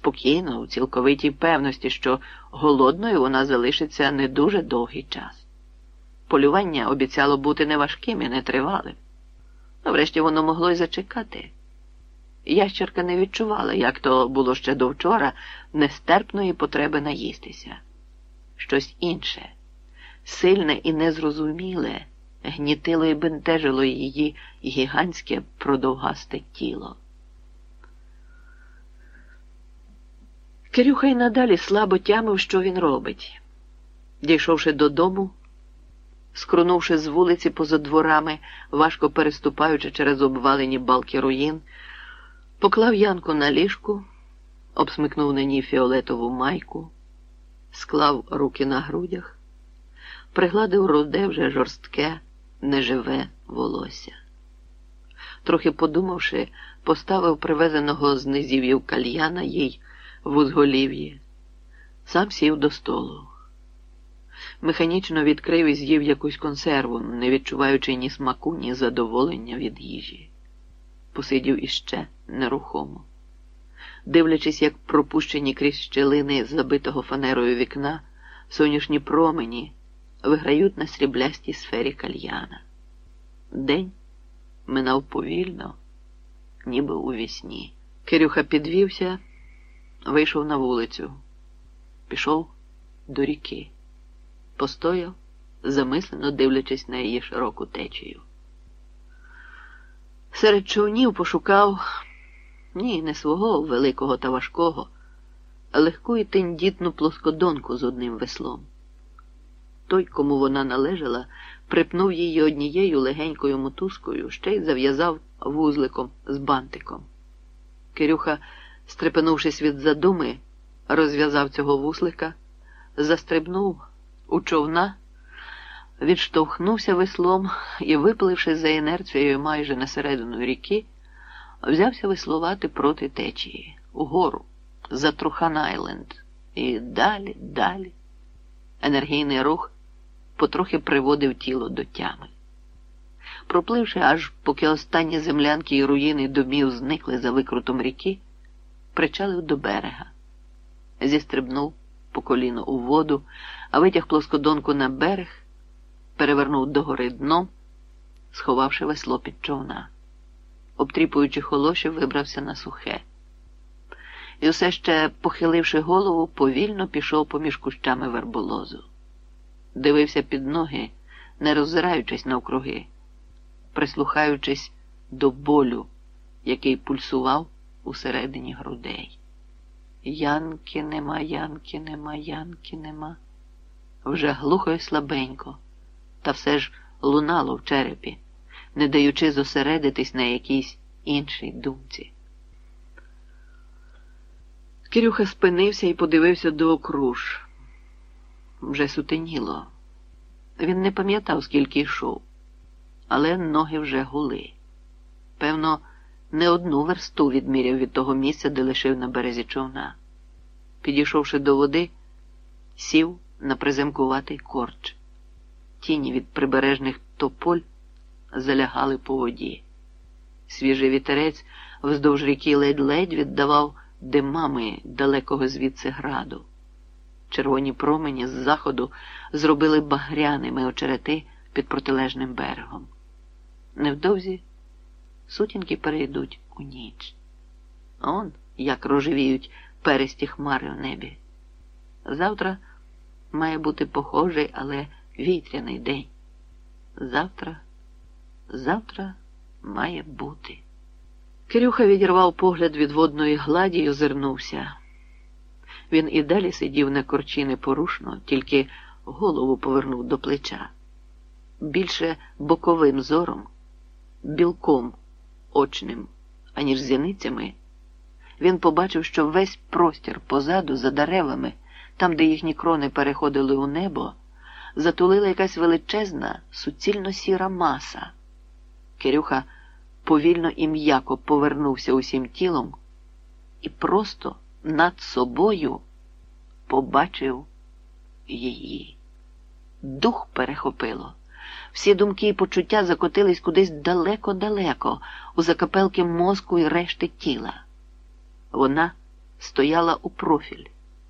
спокійно, у цілковитій певності, що голодною вона залишиться не дуже довгий час. Полювання обіцяло бути неважким і нетривалим. Ну, врешті воно могло й зачекати. Ящерка не відчувала, як то було ще до вчора, нестерпної потреби наїстися. Щось інше, сильне і незрозуміле, гнітило і бентежило її гігантське продовгасте тіло. Кирюха й надалі слабо тямив, що він робить. Дійшовши додому, скрунувши з вулиці поза дворами, важко переступаючи через обвалені балки руїн, поклав Янку на ліжку, обсмикнув на ній фіолетову майку, склав руки на грудях, пригладив руде вже жорстке, неживе волосся. Трохи подумавши, поставив привезеного з низів'їв кальяна їй в узголів'ї, сам сів до столу. Механічно відкрив і з'їв якусь консерву, не відчуваючи ні смаку, ні задоволення від їжі. Посидів іще нерухомо, дивлячись, як пропущені крізь щелини забитого фанерою вікна, сонячні промені виграють на сріблястій сфері кальяна. День минав повільно, ніби у вісні. Кирюха підвівся, вийшов на вулицю, пішов до ріки, постояв, замислено дивлячись на її широку течію. Серед човнів пошукав ні, не свого великого та важкого, а легку і тендітну плоскодонку з одним веслом. Той, кому вона належала, припнув її однією легенькою мотузкою, ще й зав'язав вузликом з бантиком. Кирюха, стрепенувшись від задуми, розв'язав цього вузлика, застрибнув у човна, відштовхнувся веслом і, випливши за інерцією майже на середину ріки, взявся веслувати проти течії, угору, за Трухан-Айленд. І далі, далі. Енергійний рух потрохи приводив тіло до тями. Пропливши, аж поки останні землянки і руїни домів зникли за викрутом ріки, причалив до берега, зістрибнув по коліно у воду, а витяг плоскодонку на берег, перевернув догори дном, сховавши весло під човна. Обтріпуючи холоші, вибрався на сухе. І все ще, похиливши голову, повільно пішов поміж кущами верболозу. Дивився під ноги, не роззираючись навкруги, прислухаючись до болю, який пульсував усередині грудей. Янки нема, янки нема, янки нема. Вже глухо й слабенько, та все ж лунало в черепі, не даючи зосередитись на якійсь іншій думці. Кирюха спинився і подивився до окруж. Вже сутеніло. Він не пам'ятав, скільки йшов, але ноги вже гули. Певно, не одну версту відміряв від того місця, де лишив на березі човна. Підійшовши до води, сів на приземкуватий корч. Тіні від прибережних тополь залягали по воді. Свіжий вітерець вздовж ріки ледь-ледь віддавав димами далекого звідси граду. Червоні промені з заходу зробили багряними очерети під протилежним берегом. Невдовзі сутінки перейдуть у ніч. Он як рожевіють пересті хмари в небі. Завтра має бути похожий, але вітряний день. Завтра, завтра має бути. Кирюха відірвав погляд від водної гладі й озирнувся. Він і далі сидів на корчі непорушно, тільки голову повернув до плеча. Більше боковим зором, білком очним, аніж зіницями, він побачив, що весь простір позаду, за деревами, там, де їхні крони переходили у небо, затулила якась величезна, суцільно сіра маса. Кирюха повільно і м'яко повернувся усім тілом і просто над собою побачив її. Дух перехопило. Всі думки і почуття закотились кудись далеко-далеко, у закапелки мозку і решти тіла. Вона стояла у профіль.